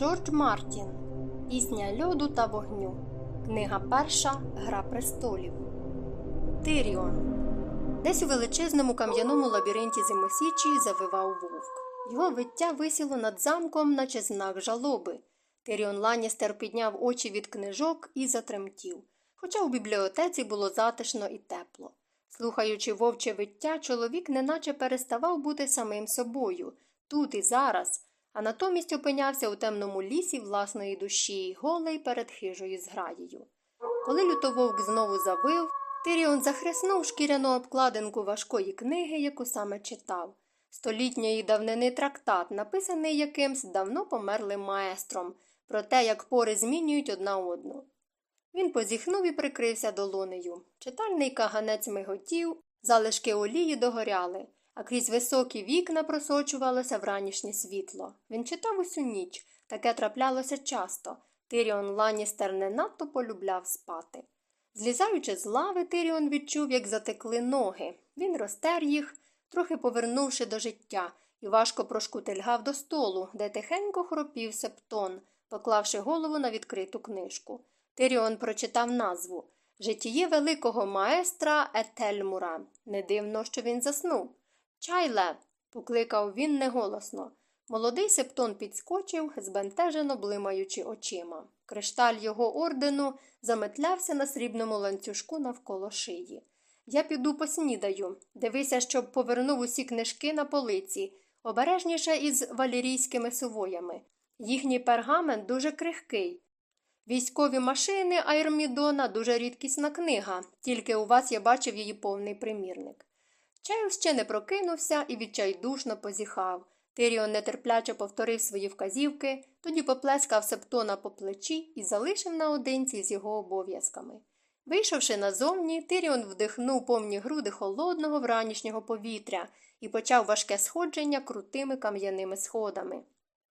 Джордж Мартін Пісня льоду та вогню. Книга перша Гра престолів. Тиріон. Десь у величезному кам'яному лабіринті зимосічі завивав вовк. Його виття висіло над замком, наче знак жалоби. Тиріон Ланністер підняв очі від книжок і затремтів. Хоча у бібліотеці було затишно і тепло. Слухаючи вовче виття, чоловік неначе переставав бути самим собою, тут і зараз а натомість опинявся у темному лісі власної душі, голий перед хижою зграєю. Коли лютововк знову завив, Тиріон захреснув шкіряну обкладинку важкої книги, яку саме читав. Столітньої давнини трактат, написаний якимсь давно померлим маестром, про те, як пори змінюють одна одну. Він позіхнув і прикрився долонею. Читальний каганець миготів, залишки олії догоряли а крізь високі вікна просочувалося вранішнє світло. Він читав усю ніч, таке траплялося часто. Тиріон Ланністер не надто полюбляв спати. Злізаючи з лави, Тиріон відчув, як затекли ноги. Він розтер їх, трохи повернувши до життя, і важко прошкутильгав до столу, де тихенько хропів септон, поклавши голову на відкриту книжку. Тиріон прочитав назву Житіє великого маестра Етельмура. Не дивно, що він заснув. Чайле. покликав він неголосно. Молодий септон підскочив, збентежено блимаючи очима. Кришталь його ордену заметлявся на срібному ланцюжку навколо шиї. Я піду поснідаю. Дивися, щоб повернув усі книжки на полиці, обережніше із валірійськими сувоями. Їхній пергамент дуже крихкий. Військові машини Айрмідона дуже рідкісна книга, тільки у вас я бачив її повний примірник. Чайл ще не прокинувся і відчайдушно позіхав. Тиріон нетерпляче повторив свої вказівки, тоді поплескав септона по плечі і залишив наодинці з його обов'язками. Вийшовши назовні, Тиріон вдихнув повні груди холодного вранішнього повітря і почав важке сходження крутими кам'яними сходами,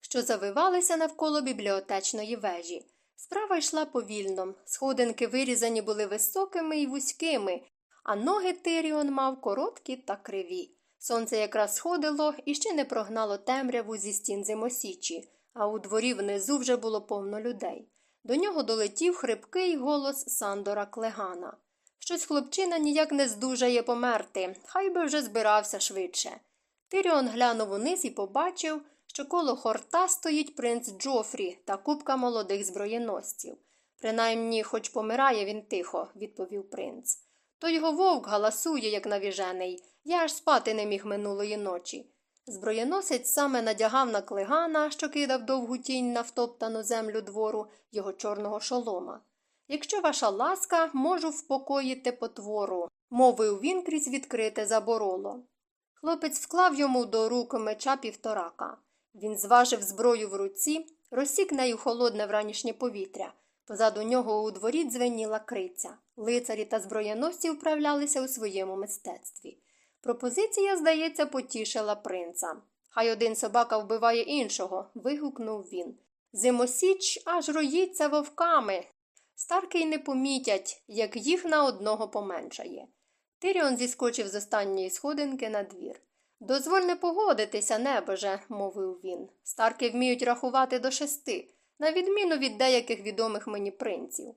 що завивалися навколо бібліотечної вежі. Справа йшла повільно, сходинки вирізані були високими і вузькими, а ноги Тиріон мав короткі та криві. Сонце якраз сходило і ще не прогнало темряву зі стін зимосічі, а у дворі внизу вже було повно людей. До нього долетів хрипкий голос Сандора Клегана. Щось хлопчина ніяк не здужає померти, хай би вже збирався швидше. Тиріон глянув униз і побачив, що коло хорта стоїть принц Джофрі та купка молодих зброєносців. Принаймні, хоч помирає він тихо, відповів принц. То його вовк галасує, як навіжений. Я аж спати не міг минулої ночі. Зброєносець саме надягав на клигана, що кидав довгу тінь на втоптану землю двору його чорного шолома. Якщо ваша ласка, можу впокоїти потвору, мовив він крізь відкрите забороло. Хлопець вклав йому до рук меча півторака. Він зважив зброю в руці, розсік нею холодне вранішнє повітря. Позаду нього у дворі дзвеніла криця. Лицарі та зброєносці вправлялися у своєму мистецтві. Пропозиція, здається, потішила принца. Хай один собака вбиває іншого. вигукнув він. Зимосіч аж роїться вовками. Старки й не помітять, як їх на одного поменшає. Тиріон зіскочив з останньої сходинки на двір. Дозволь не погодитися, небоже, мовив він. Старки вміють рахувати до шести на відміну від деяких відомих мені принців.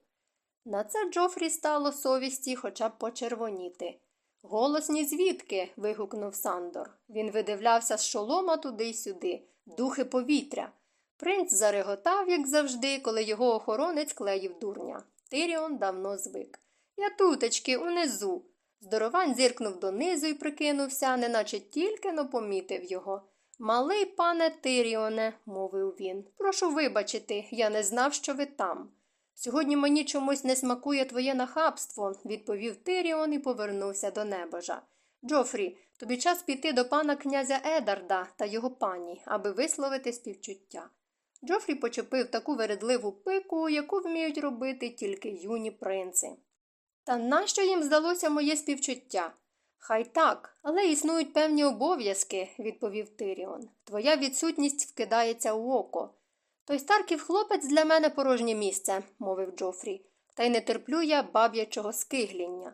На це Джофрі стало совісті хоча б почервоніти. Голосні звідки? вигукнув Сандор. Він видивлявся з шолома туди й сюди, духи повітря. Принц зареготав, як завжди, коли його охоронець клеїв дурня. Тиріон давно звик. Я тутечки, унизу. Здоровань зіркнув донизу і прикинувся, неначе тільки но помітив його. Малий пане Тиріоне, мовив він, прошу вибачити, я не знав, що ви там. Сьогодні мені чомусь не смакує твоє нахабство, відповів Тиріон і повернувся до небожа. Джофрі, тобі час піти до пана князя Едарда та його пані, аби висловити співчуття. Джофрі почепив таку вередливу пику, яку вміють робити тільки юні принци. Та нащо їм здалося моє співчуття? Хай так, але існують певні обов'язки, відповів Тиріон. Твоя відсутність вкидається у око. Той старків хлопець для мене порожнє місце, мовив Джофрі, та й не терплю я баб'ячого скигління.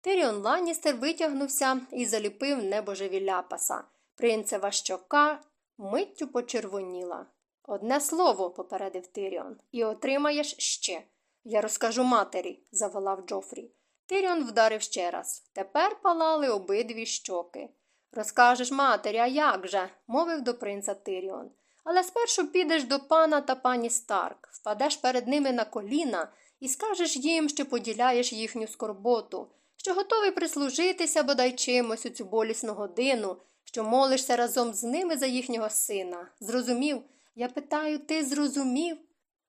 Тиріон Ланністер витягнувся і заліпив небожеві ляпаса. Принцева щока миттю почервоніла. Одне слово, попередив Тиріон, і отримаєш ще. Я розкажу матері, заволав Джофрі. Тиріон вдарив ще раз. Тепер палали обидві щоки. Розкажеш матері, а як же? мовив до принца Тиріон. Але спершу підеш до пана та пані Старк, впадеш перед ними на коліна і скажеш їм, що поділяєш їхню скорботу, що готовий прислужитися бодай чимось у цю болісну годину, що молишся разом з ними за їхнього сина. Зрозумів? Я питаю, ти зрозумів?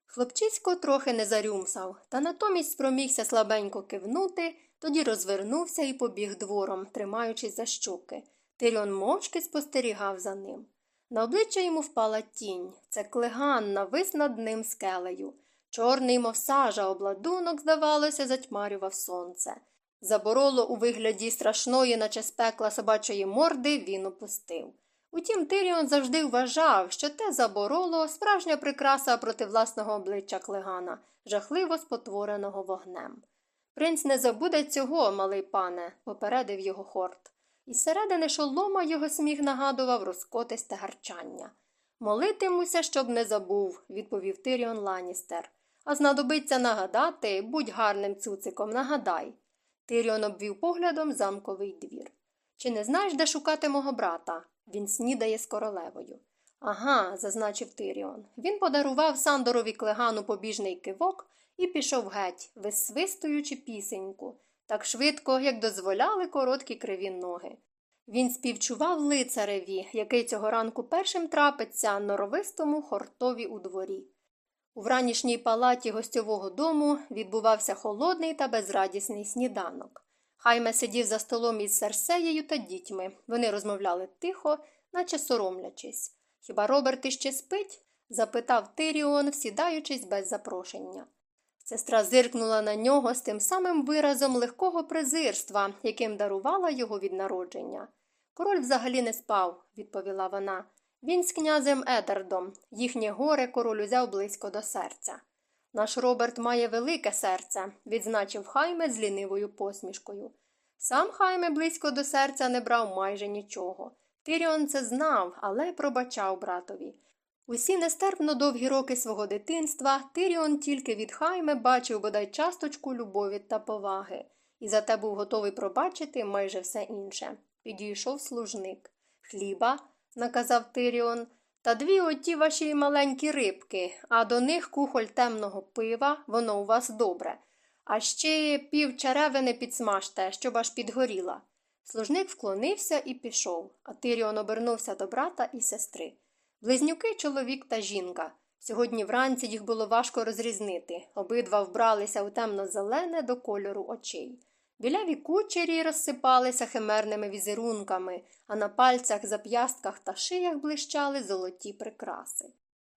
Хлопчисько трохи не зарюмсав, та натомість спромігся слабенько кивнути, тоді розвернувся і побіг двором, тримаючись за щоки. Тиріон мовчки спостерігав за ним. На обличчя йому впала тінь. Це клеган навис над ним скелею. Чорний, мов сажа, обладунок, здавалося, затьмарював сонце. Забороло у вигляді страшної, наче спекла собачої морди, він опустив. Утім, Тиріон завжди вважав, що те забороло справжня прикраса проти власного обличчя клегана, жахливо спотвореного вогнем. Принц не забуде цього, малий пане, попередив його хорт. Із середини шолома його сміх нагадував розкотисте гарчання. Молитимуся, щоб не забув, відповів Тиріон Ланістер. А знадобиться нагадати, будь гарним цуциком, нагадай. Тиріон обвів поглядом замковий двір. Чи не знаєш, де шукати мого брата? Він снідає з королевою. Ага, зазначив Тиріон. Він подарував Сандорові клегану побіжний кивок і пішов геть, висвистуючи пісеньку, так швидко, як дозволяли короткі криві ноги. Він співчував лицареві, який цього ранку першим трапиться норовистому хортові у дворі. У вранішній палаті гостьового дому відбувався холодний та безрадісний сніданок. Хайме сидів за столом із Серсеєю та дітьми. Вони розмовляли тихо, наче соромлячись. Хіба Роберт іще спить? запитав Тиріон, всідаючись без запрошення. Сестра зиркнула на нього з тим самим виразом легкого презирства, яким дарувала його від народження. Король взагалі не спав, відповіла вона. Він з князем Едардом. Їхнє горе король узяв близько до серця. Наш Роберт має велике серце, відзначив Хайме з лінивою посмішкою. Сам Хайме близько до серця не брав майже нічого. Тиріон це знав, але пробачав братові. Усі нестерпно довгі роки свого дитинства Тиріон тільки від Хайме бачив бодай часточку любові та поваги, і зате був готовий пробачити майже все інше. Підійшов служник. Хліба, наказав Тиріон, та дві оті ваші маленькі рибки, а до них кухоль темного пива, воно у вас добре. А ще пів черевини підсмажте, щоб аж підгоріла. Служник вклонився і пішов, а Тиріон обернувся до брата і сестри. Близнюки чоловік та жінка. Сьогодні вранці їх було важко розрізнити. Обидва вбралися у темно-зелене до кольору очей. Біляві кучері розсипалися химерними візерунками, а на пальцях, зап'ястках та шиях блищали золоті прикраси.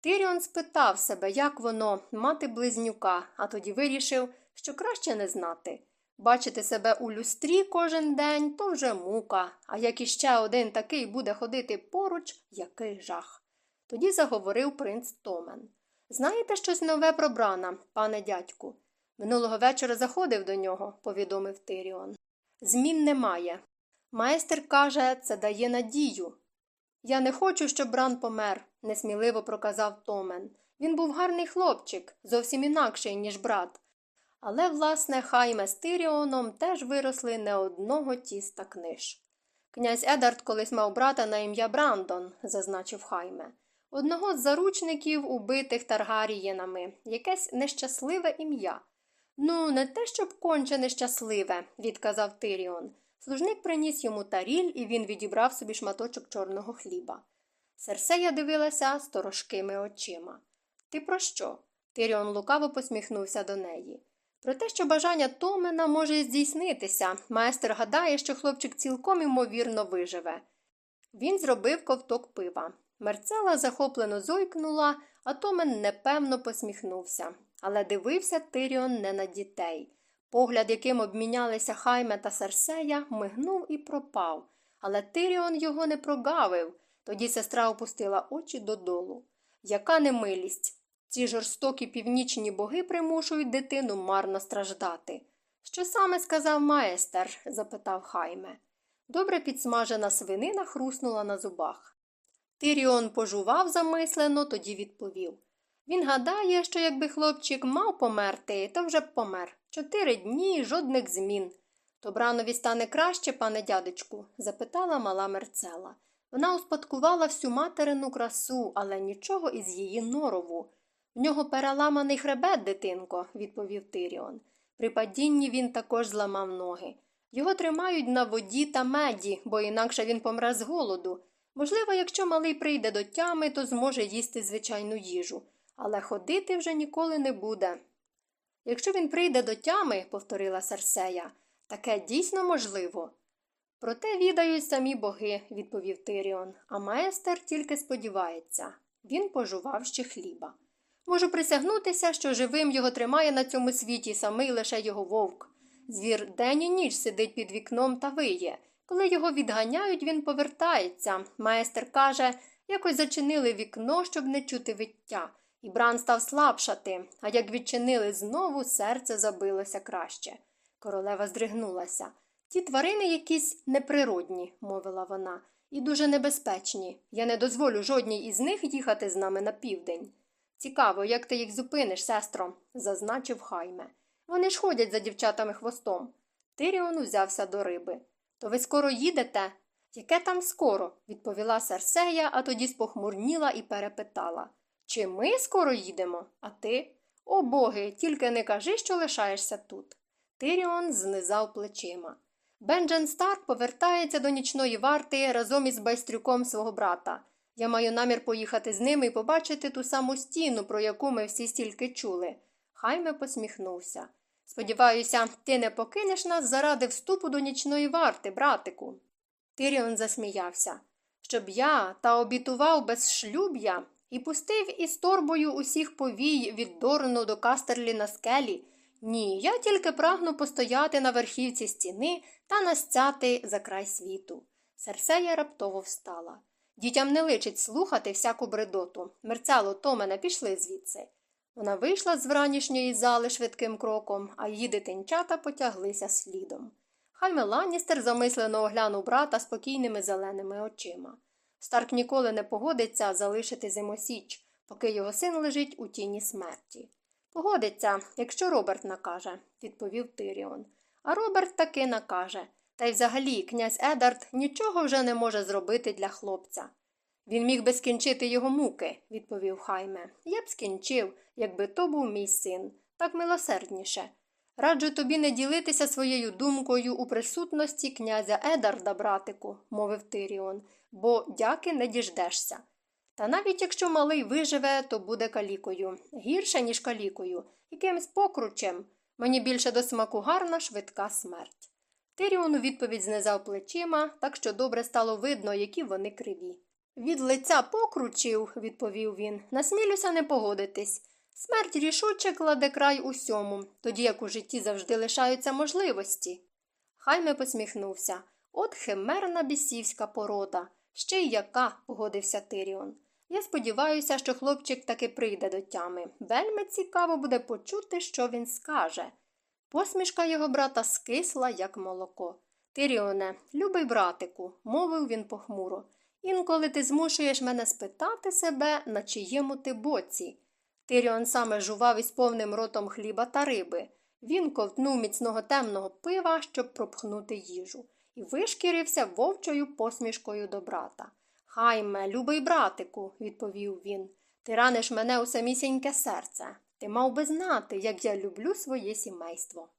Тиріон спитав себе, як воно мати близнюка, а тоді вирішив, що краще не знати. Бачити себе у люстрі кожен день то вже мука, а як іще один такий буде ходити поруч, який жах. Тоді заговорив принц Томен. Знаєте щось нове про Брана, пане дядьку? Минулого вечора заходив до нього, повідомив Тиріон. Змін немає. Майстер каже, це дає надію. Я не хочу, щоб Бран помер, несміливо проказав Томен. Він був гарний хлопчик, зовсім інакший, ніж брат. Але, власне, Хайме з Тиріоном теж виросли не одного тіста книж. Князь Едард колись мав брата на ім'я Брандон, зазначив Хайме, одного з заручників, убитих Таргарієнами, якесь нещасливе ім'я. Ну, не те, щоб конче нещасливе, відказав Тиріон. Служник приніс йому таріль, і він відібрав собі шматочок чорного хліба. Серсея дивилася сторожкими очима. Ти про що? Тиріон лукаво посміхнувся до неї. Про те, що бажання Томена може здійснитися, майстер гадає, що хлопчик цілком імовірно виживе. Він зробив ковток пива. Мерцела захоплено зойкнула, а Томен непевно посміхнувся. Але дивився Тиріон не на дітей. Погляд, яким обмінялися Хайме та Серсея, мигнув і пропав, але Тиріон його не прогавив. Тоді сестра опустила очі додолу. Яка немилість! Ці жорстокі північні боги примушують дитину марно страждати. Що саме сказав майстер? запитав Хайме. Добре підсмажена свинина хруснула на зубах. Тиріон пожував замислено, тоді відповів. Він гадає, що якби хлопчик мав померти, то вже б помер. Чотири дні, жодних змін. То бранові стане краще, пане дядечку? запитала мала мерцела. Вона успадкувала всю материну красу, але нічого із її норову. В нього переламаний хребет, дитинко, відповів Тиріон. При падінні він також зламав ноги. Його тримають на воді та меді, бо інакше він помре з голоду. Можливо, якщо малий прийде до тями, то зможе їсти звичайну їжу, але ходити вже ніколи не буде. Якщо він прийде до тями, повторила Серсея, таке дійсно можливо. Проте відають самі боги, відповів Тиріон, а майстер тільки сподівається. Він пожував ще хліба. Можу присягнутися, що живим його тримає на цьому світі самий лише його вовк. Звір день і ніч сидить під вікном та виє. Коли його відганяють, він повертається. Майстер каже, якось зачинили вікно, щоб не чути виття, і бран став слабшати, а як відчинили знову, серце забилося краще. Королева здригнулася. Ті тварини якісь неприродні, мовила вона, і дуже небезпечні. Я не дозволю жодній із них їхати з нами на південь. Цікаво, як ти їх зупиниш, сестро, зазначив хайме. Вони ж ходять за дівчатами хвостом. Тиріон узявся до риби. То ви скоро їдете? Яке там скоро? відповіла Серсея, а тоді спохмурніла і перепитала. Чи ми скоро їдемо? А ти? О боги, тільки не кажи, що лишаєшся тут. Тиріон знизав плечима. Бенджен Старк повертається до нічної варти разом із байстрюком свого брата. Я маю намір поїхати з ними і побачити ту саму стіну, про яку ми всі стільки чули. Хайме посміхнувся. Сподіваюся, ти не покинеш нас заради вступу до нічної варти, братику. Тиріон засміявся. Щоб я та обітував без шлюб'я і пустив із торбою усіх повій від Дорну до Кастерлі на скелі. Ні, я тільки прагну постояти на верхівці стіни та настяти за край світу. Серсея раптово встала. Дітям не личить слухати всяку бредоту. Мерцало Томене, пішли звідси. Вона вийшла з вранішньої зали швидким кроком, а її дитинчата потяглися слідом. Хайме Ланністер замислено оглянув брата спокійними зеленими очима. Старк ніколи не погодиться залишити зимосіч, поки його син лежить у тіні смерті. Погодиться, якщо Роберт накаже, відповів Тиріон. А Роберт таки накаже. Та й взагалі князь Едард нічого вже не може зробити для хлопця. Він міг би скінчити його муки, відповів хайме. Я б скінчив, якби то був мій син, так милосердніше. Раджу тобі не ділитися своєю думкою у присутності князя Едарда, братику, мовив Тиріон, бо дяки не діждешся. Та навіть якщо малий виживе, то буде калікою, гірше, ніж калікою, якимсь покручем. Мені більше до смаку гарна швидка смерть. Тиріон у відповідь знизав плечима, так що добре стало видно, які вони криві. Від лиця покручів, відповів він, насмілюся не погодитись. Смерть рішуче кладе край усьому, тоді як у житті завжди лишаються можливості. Хайме посміхнувся. От химерна бісівська порода. Ще й яка, погодився Тиріон. Я сподіваюся, що хлопчик таки прийде до тями. Вельми цікаво буде почути, що він скаже. Посмішка його брата скисла, як молоко. Тиріоне, любий братику, мовив він похмуро. Інколи ти змушуєш мене спитати себе, на чиєму ти боці. Тиріон саме жував із повним ротом хліба та риби. Він ковтнув міцного темного пива, щоб пропхнути їжу, і вишкірився вовчою посмішкою до брата. Хайме, любий братику, відповів він, ти раниш мене у самісіньке серце. Ти мав би знати, як я люблю своє сімейство.